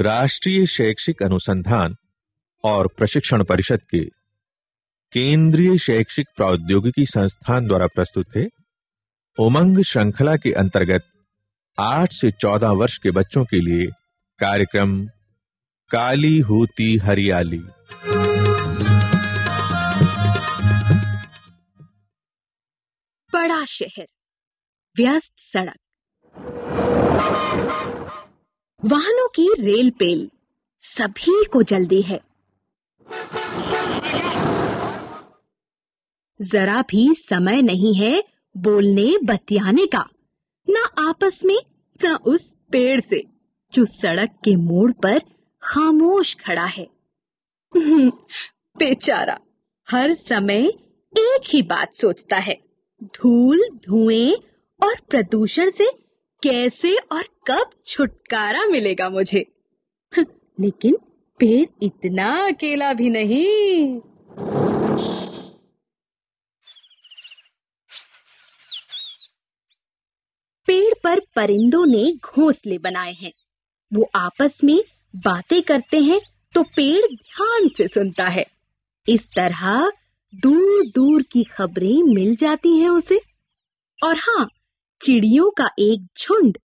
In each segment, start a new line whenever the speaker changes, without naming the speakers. राष्ट्रीय शैक्षिक अनुसंधान और प्रशिक्षण परिषद के केंद्रीय शैक्षिक प्रौद्योगिकी संस्थान द्वारा प्रस्तुत थे उमंग श्रृंखला के अंतर्गत 8 से 14 वर्ष के बच्चों के लिए कार्यक्रम काली होती हरियाली
बड़ा शहर व्यस्त सड़क वाहनों की रेल पेल सभी को जल्दी है जरा भी समय नहीं है बोलने बतियाने का ना आपस में ना उस पेड़ से जो सड़क के मोड़ पर खामोश खड़ा है हम्म, बेचारा हर समय एक ही बात सोचता है धूल धुएं और प्रदूषण से कैसे और कब छुटकारा मिलेगा मुझे लेकिन पेड़ इतना अकेला भी नहीं पेड़ पर परिंदों ने घोंसले बनाए हैं वो आपस में बातें करते हैं तो पेड़ ध्यान से सुनता है इस तरह दूर दूर की खबरें मिल जाती हैं उसे और हाँ चिड़ियों का एक झुंड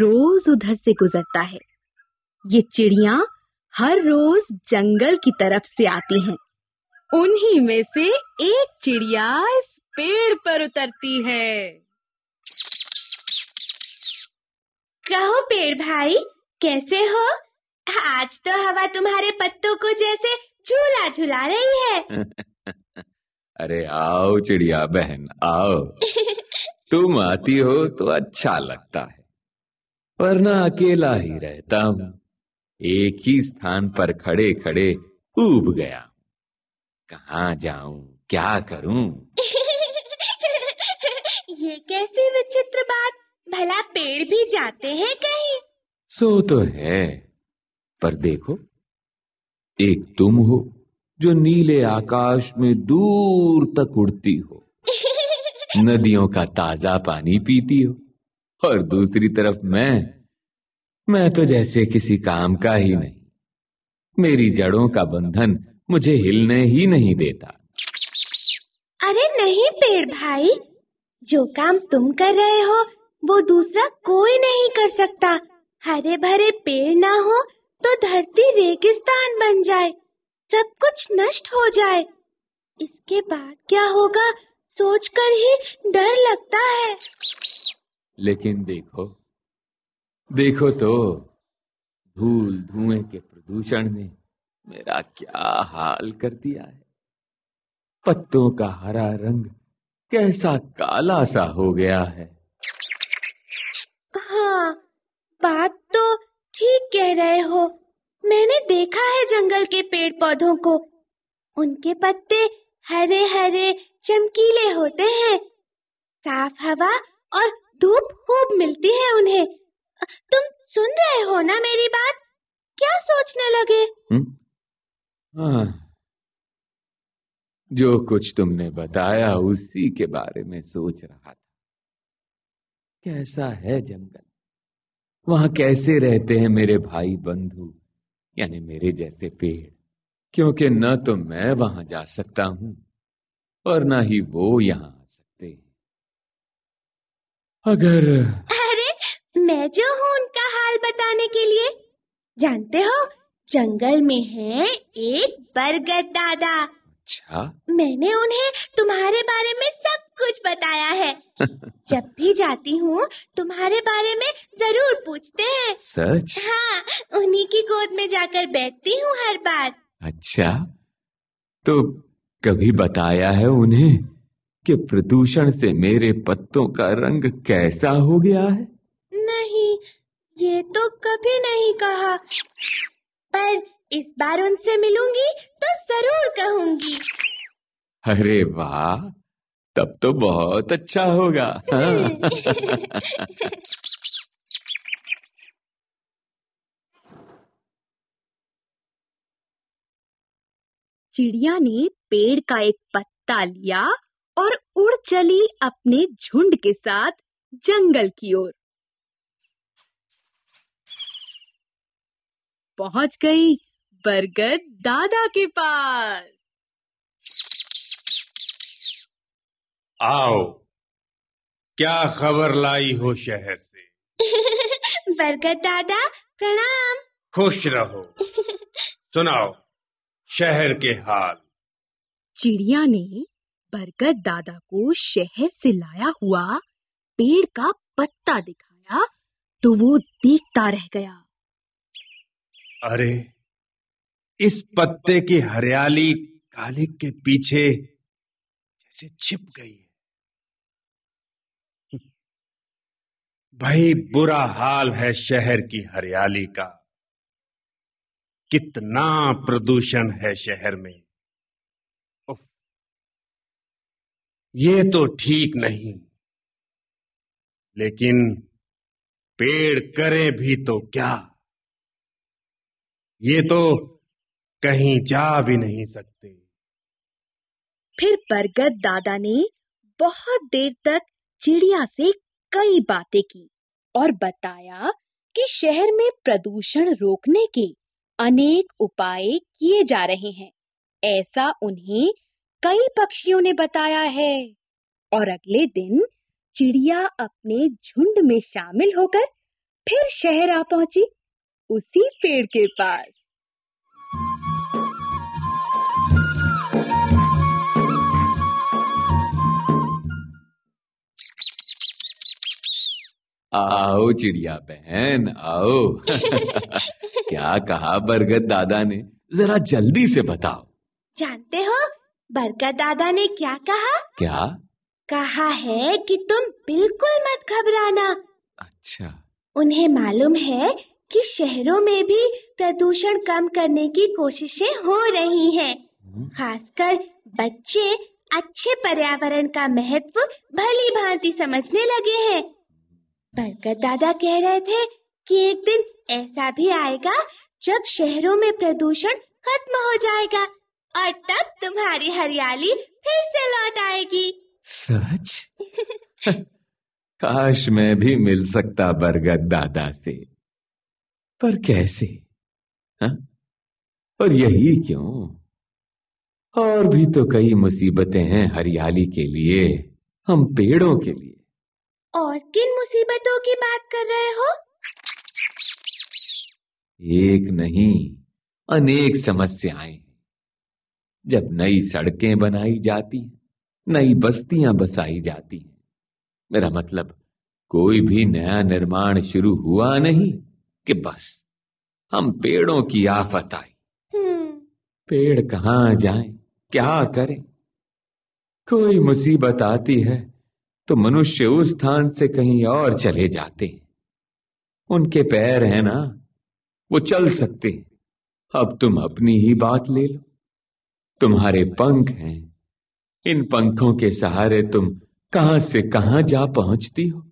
रोज उधर से गुजरता है ये चिड़िया हर रोज जंगल की तरफ से आती हैं। उन्हीं में से एक चिड़िया इस पेड़ पर उतरती है
कहो पेड़ भाई कैसे हो आज तो हवा तुम्हारे पत्तों को जैसे झूला झुला रही है
अरे आओ चिड़िया बहन आओ तुम आती हो तो अच्छा लगता है वरना अकेला ही रहता हूं एक ही स्थान पर खड़े खड़े ऊब गया कहा जाऊं क्या करूं
ये कैसी विचित्र बात भला पेड़ भी जाते हैं कहीं
सो तो है पर देखो एक तुम हो जो नीले आकाश में दूर तक उड़ती हो नदियों का ताजा पानी पीती हो और दूसरी तरफ मैं मैं तो जैसे किसी काम का ही नहीं मेरी जड़ों का बंधन मुझे हिलने ही नहीं देता
अरे नहीं पेड़ भाई जो काम तुम कर रहे हो वो दूसरा कोई नहीं कर सकता हरे भरे पेड़ ना हो तो धरती रेगिस्तान बन जाए सब कुछ नष्ट हो जाए इसके बाद क्या होगा सोचकर ही डर लगता है
लेकिन देखो देखो तो धूल धुएं के प्रदूषण ने मेरा क्या हाल कर दिया है पत्तों का हरा रंग कैसा काला सा हो गया है
हाँ बात तो ठीक कह रहे हो मैंने देखा है जंगल के पेड़ पौधों को उनके पत्ते हरे हरे चमकीले होते हैं साफ हवा और धूप खूब मिलती है उन्हें तुम सुन रहे हो ना मेरी बात क्या सोचने लगे
हम्म। हाँ जो कुछ तुमने बताया उसी के बारे में सोच रहा था कैसा है जंगल वहां कैसे रहते हैं मेरे भाई बंधु यानी मेरे जैसे पेड़ क्योंकि न तो मैं वहां जा सकता हूं और ना ही वो यहाँ आ सकते हैं अगर
अरे मैं जो हूँ उनका हाल बताने के लिए जानते हो जंगल में है एक बरगद दादा अच्छा मैंने उन्हें तुम्हारे बारे में सब कुछ बताया है जब भी जाती हूँ तुम्हारे बारे में जरूर पूछते हैं सच हाँ उन्हीं की गोद में जाकर बैठती हूँ हर बार
अच्छा तो कभी बताया है उन्हें कि प्रदूषण से मेरे पत्तों का रंग कैसा हो गया है
नहीं ये तो कभी नहीं कहा पर इस बार उनसे मिलूंगी तो जरूर कहूंगी
अरे वाह तब तो बहुत अच्छा होगा
चिड़िया ने पेड़ का एक पत्ता लिया और उड़ चली अपने झुंड के साथ जंगल की ओर पहुंच गई बरगद दादा के पास
आओ क्या खबर लाई हो शहर
से बरगद दादा प्रणाम
खुश रहो सुनाओ शहर के हाल
चिड़िया ने बरगद दादा को शहर से लाया हुआ पेड़ का पत्ता दिखाया तो वो देखता रह गया
अरे इस पत्ते की हरियाली काले के पीछे जैसे छिप गई है भाई बुरा हाल है शहर की हरियाली का कितना प्रदूषण है शहर में ये तो ठीक नहीं लेकिन पेड़ करे भी तो क्या ये तो कहीं जा भी नहीं सकते
फिर बरगद दादा ने बहुत देर तक चिड़िया से कई बातें की और बताया कि शहर में प्रदूषण रोकने के अनेक उपाय किए जा रहे हैं ऐसा उन्हें कई पक्षियों ने बताया है और अगले दिन चिड़िया अपने झुंड में शामिल होकर फिर शहर आ पहुंची उसी पेड़ के पास
आओ चिड़िया बहन आओ क्या कहा बरगद दादा ने जरा जल्दी से बताओ
जानते हो बरगद दादा ने क्या कहा क्या कहा है कि तुम बिल्कुल मत घबराना अच्छा उन्हें मालूम है कि शहरों में भी प्रदूषण कम करने की कोशिशें हो रही हैं। हम्म। खासकर बच्चे अच्छे पर्यावरण का महत्व भली भांति समझने लगे हैं बरकत दादा कह रहे थे कि एक दिन ऐसा भी आएगा जब शहरों में प्रदूषण खत्म हो जाएगा और तब तुम्हारी हरियाली फिर से लौट आएगी
सच काश मैं भी मिल सकता बरगद दादा से पर कैसे हा? और यही क्यों और भी तो कई मुसीबतें हैं हरियाली के लिए हम पेड़ों के लिए
और किन मुसीबतों की बात कर रहे हो
एक नहीं अनेक समस्याएं जब नई सड़कें बनाई जाती हैं नई बस्तियां बसाई जाती हैं मेरा मतलब कोई भी नया निर्माण शुरू हुआ नहीं कि बस हम पेड़ों की आफत आई हम्म। पेड़ कहाँ जाए क्या करें कोई मुसीबत आती है तो मनुष्य उस स्थान से कहीं और चले जाते उनके पैर हैं ना वो चल सकते अब तुम अपनी ही बात ले लो तुम्हारे पंख हैं इन पंखों के सहारे तुम कहां से कहां जा पहुंचती हो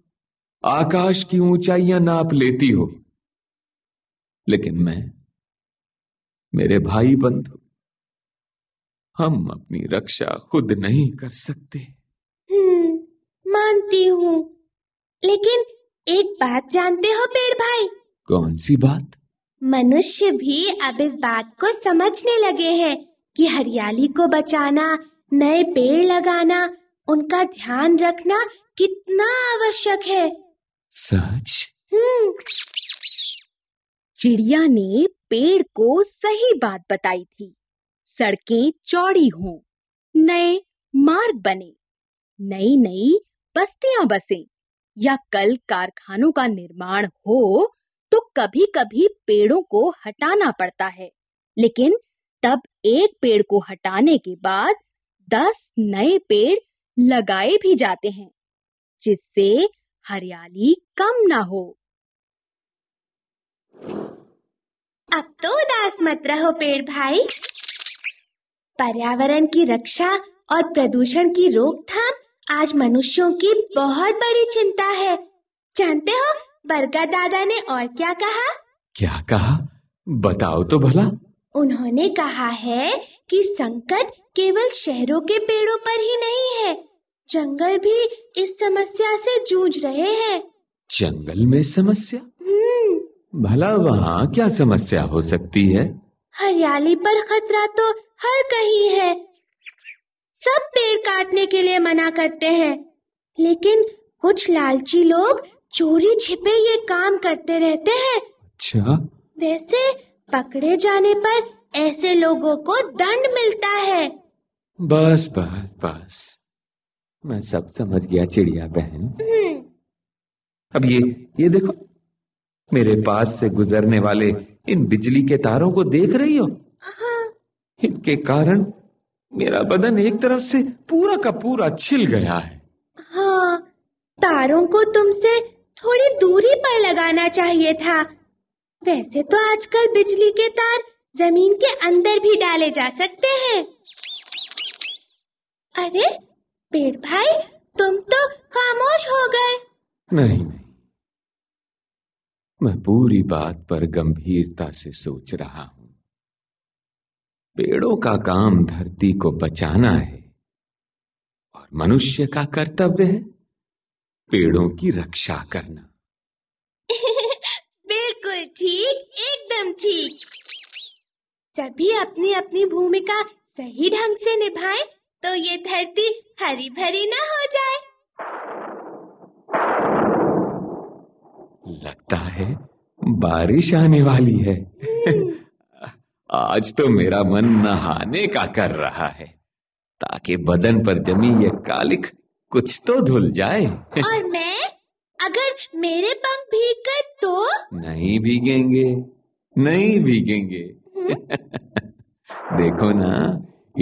आकाश की ऊंचाइयां नाप लेती हो लेकिन मैं मेरे भाई बंधु हम अपनी रक्षा खुद नहीं कर सकते
मानती हूँ लेकिन एक बात जानते हो पेड़ भाई
कौन सी बात
मनुष्य भी अब इस बात को समझने लगे हैं कि हरियाली को बचाना नए पेड़ लगाना उनका ध्यान रखना कितना आवश्यक है सच हम्म
चिड़िया ने पेड़ को सही बात बताई थी सड़कें चौड़ी हों नए मार्ग बने नई नई बस्तियां बसे या कल कारखानों का निर्माण हो तो कभी कभी पेड़ों को हटाना पड़ता है लेकिन तब एक पेड़ को हटाने के बाद दस नए पेड़ लगाए भी जाते हैं जिससे हरियाली
कम ना हो अब तो उदास मत रहो पेड़ भाई पर्यावरण की रक्षा और प्रदूषण की रोकथाम आज मनुष्यों की बहुत बड़ी चिंता है जानते हो बरगा दादा ने और क्या कहा
क्या कहा बताओ तो भला
उन्होंने कहा है कि संकट केवल शहरों के पेड़ों पर ही नहीं है जंगल भी इस समस्या से जूझ रहे हैं
जंगल में समस्या हम्म। भला वहाँ क्या समस्या हो सकती है
हरियाली पर खतरा तो हर कहीं है सब पेड़ काटने के लिए मना करते हैं लेकिन कुछ लालची लोग चोरी छिपे ये काम करते रहते हैं
अच्छा
वैसे पकड़े जाने पर ऐसे लोगों को दंड मिलता है
बस बस बस मैं सब समझ गया चिड़िया बहन हम्म। अब ये ये देखो मेरे पास से गुजरने वाले इन बिजली के तारों को देख रही हो हाँ। इनके कारण मेरा बदन एक तरफ से पूरा का पूरा छिल गया है
हाँ तारों को तुमसे थोड़ी दूरी पर लगाना चाहिए था वैसे तो आजकल बिजली के तार जमीन के अंदर भी डाले जा सकते हैं अरे पेड़ भाई तुम तो खामोश हो गए नहीं नहीं
मैं पूरी बात पर गंभीरता से सोच रहा हूँ पेड़ों का काम धरती को बचाना है और मनुष्य का कर्तव्य है पेड़ों की रक्षा
करना बिल्कुल ठीक एकदम ठीक सभी अपनी अपनी भूमिका सही ढंग से निभाएं तो ये धरती हरी भरी ना हो जाए
लगता है बारिश आने वाली है हम्म। आज तो मेरा मन नहाने का कर रहा है ताकि बदन पर जमी ये कालिक कुछ तो धुल जाए
और मैं अगर मेरे पंख भीग गए तो
नहीं भीगेंगे नहीं भीगेंगे हम्म। देखो ना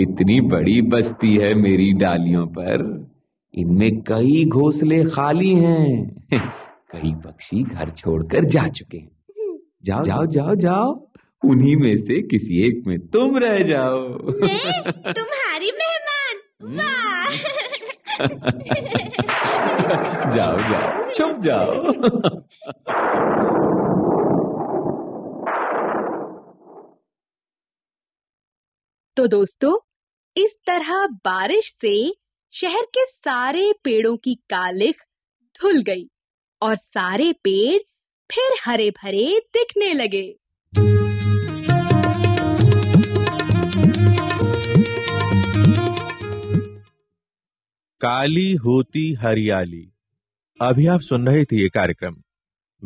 इतनी बड़ी बस्ती है मेरी डालियों पर इनमें कई घोंसले खाली हैं कई पक्षी घर छोड़कर जा चुके हैं हम्म। जाओ जाओ जाओ जाओ उन्हीं में से किसी एक में तुम रह जाओ
मैं तुम्हारी मेहमान हम्म। वाह
जाओ जाओ छुप जाओ
तो दोस्तों इस तरह बारिश से शहर के सारे पेड़ों की कालिख धुल गई और सारे पेड़ फिर हरे भरे दिखने लगे
काली होती हरियाली अभी आप सुन रहे थे ये कार्यक्रम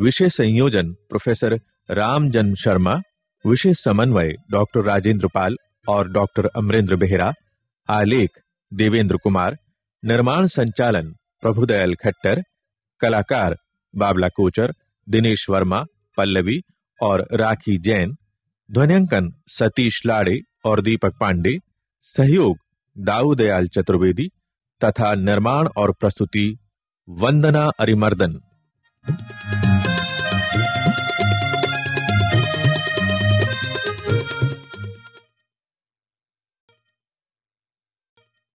विषय संयोजन प्रोफेसर जन्म शर्मा विशेष समन्वय डॉक्टर राजेंद्र पाल और डॉक्टर अमरेंद्र बेहरा आलेख देवेंद्र कुमार निर्माण संचालन प्रभुदयाल खट्टर कलाकार बाबला कोचर दिनेश वर्मा पल्लवी और राखी जैन ध्वनियांकन सतीश लाड़े और दीपक पांडे सहयोग दाऊदयाल चतुर्वेदी तथा निर्माण और प्रस्तुति वंदना अरिमर्दन